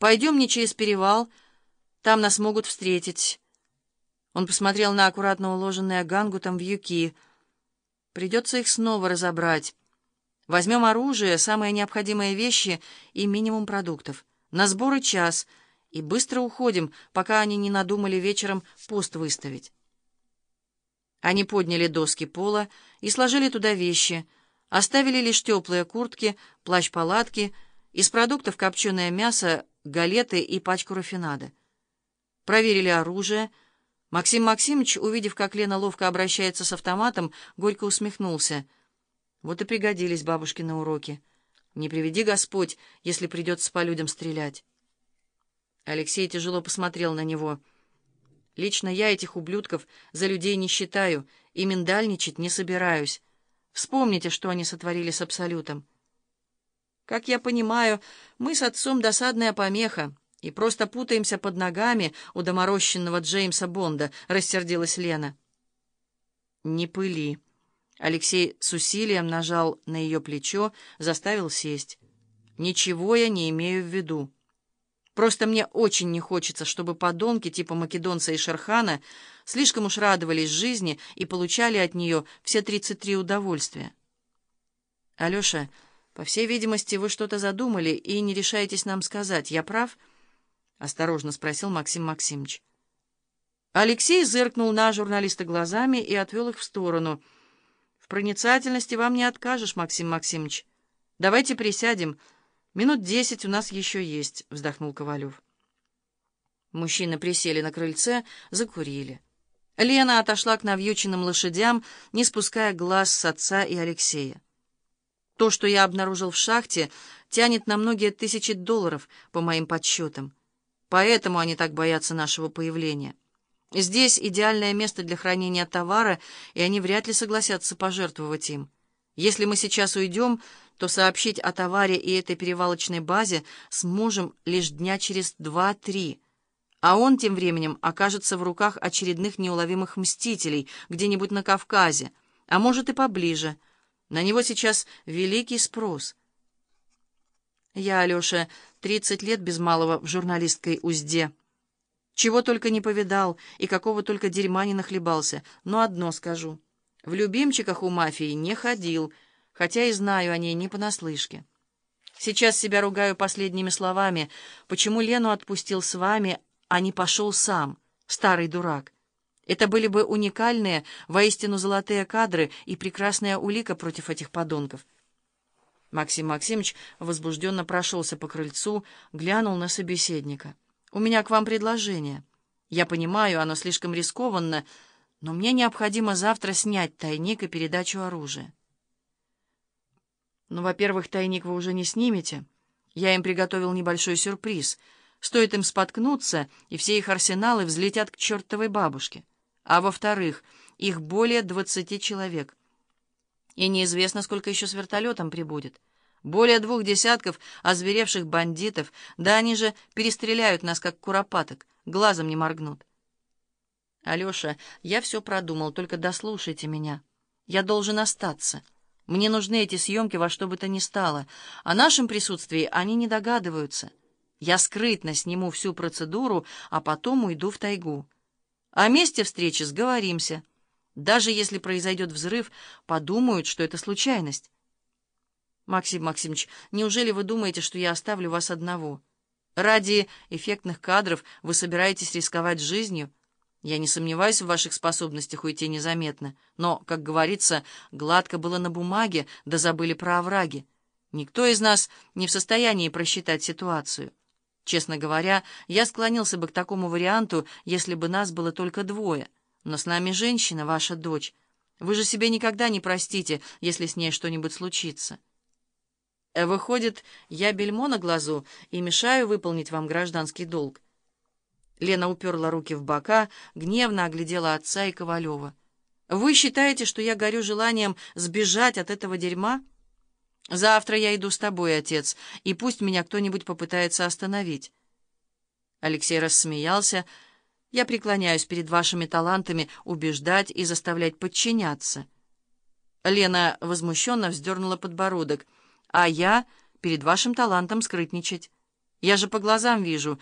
Пойдем не через перевал, там нас могут встретить. Он посмотрел на аккуратно уложенные гангутом вьюки. Придется их снова разобрать. Возьмем оружие, самые необходимые вещи и минимум продуктов. На сборы час, и быстро уходим, пока они не надумали вечером пост выставить. Они подняли доски пола и сложили туда вещи, оставили лишь теплые куртки, плащ-палатки, из продуктов копченое мясо, галеты и пачку рафинада. Проверили оружие. Максим Максимович, увидев, как Лена ловко обращается с автоматом, горько усмехнулся. Вот и пригодились бабушкины уроки. Не приведи Господь, если придется по людям стрелять. Алексей тяжело посмотрел на него. Лично я этих ублюдков за людей не считаю и миндальничать не собираюсь. Вспомните, что они сотворили с Абсолютом. Как я понимаю, мы с отцом досадная помеха и просто путаемся под ногами у доморощенного Джеймса Бонда, — рассердилась Лена. «Не пыли». Алексей с усилием нажал на ее плечо, заставил сесть. «Ничего я не имею в виду. Просто мне очень не хочется, чтобы подонки типа Македонца и Шерхана слишком уж радовались жизни и получали от нее все 33 удовольствия». «Алеша...» По всей видимости, вы что-то задумали и не решаетесь нам сказать. Я прав? Осторожно спросил Максим Максимович. Алексей зыркнул на журналиста глазами и отвел их в сторону. В проницательности вам не откажешь, Максим Максимович. Давайте присядем. Минут десять у нас еще есть, вздохнул Ковалев. Мужчины присели на крыльце, закурили. Лена отошла к навьюченным лошадям, не спуская глаз с отца и Алексея. То, что я обнаружил в шахте, тянет на многие тысячи долларов, по моим подсчетам. Поэтому они так боятся нашего появления. Здесь идеальное место для хранения товара, и они вряд ли согласятся пожертвовать им. Если мы сейчас уйдем, то сообщить о товаре и этой перевалочной базе сможем лишь дня через два-три. А он тем временем окажется в руках очередных неуловимых мстителей где-нибудь на Кавказе, а может и поближе — на него сейчас великий спрос. Я, Алеша, тридцать лет без малого в журналистской узде. Чего только не повидал и какого только дерьма не нахлебался. Но одно скажу. В любимчиках у мафии не ходил, хотя и знаю о ней не понаслышке. Сейчас себя ругаю последними словами. Почему Лену отпустил с вами, а не пошел сам, старый дурак? Это были бы уникальные, воистину золотые кадры и прекрасная улика против этих подонков. Максим Максимович возбужденно прошелся по крыльцу, глянул на собеседника. «У меня к вам предложение. Я понимаю, оно слишком рискованно, но мне необходимо завтра снять тайник и передачу оружия». «Ну, во-первых, тайник вы уже не снимете. Я им приготовил небольшой сюрприз. Стоит им споткнуться, и все их арсеналы взлетят к чертовой бабушке» а во-вторых, их более двадцати человек. И неизвестно, сколько еще с вертолетом прибудет. Более двух десятков озверевших бандитов, да они же перестреляют нас, как куропаток, глазом не моргнут. Алеша, я все продумал, только дослушайте меня. Я должен остаться. Мне нужны эти съемки во что бы то ни стало. О нашем присутствии они не догадываются. Я скрытно сниму всю процедуру, а потом уйду в тайгу. О месте встречи сговоримся. Даже если произойдет взрыв, подумают, что это случайность. Максим Максимович, неужели вы думаете, что я оставлю вас одного? Ради эффектных кадров вы собираетесь рисковать жизнью? Я не сомневаюсь в ваших способностях уйти незаметно, но, как говорится, гладко было на бумаге, да забыли про овраги. Никто из нас не в состоянии просчитать ситуацию. Честно говоря, я склонился бы к такому варианту, если бы нас было только двое. Но с нами женщина, ваша дочь. Вы же себе никогда не простите, если с ней что-нибудь случится. Э, выходит, я бельмо на глазу и мешаю выполнить вам гражданский долг. Лена уперла руки в бока, гневно оглядела отца и Ковалева. «Вы считаете, что я горю желанием сбежать от этого дерьма?» Завтра я иду с тобой, отец, и пусть меня кто-нибудь попытается остановить. Алексей рассмеялся. Я преклоняюсь перед вашими талантами убеждать и заставлять подчиняться. Лена возмущенно вздернула подбородок. А я перед вашим талантом скрытничать. Я же по глазам вижу,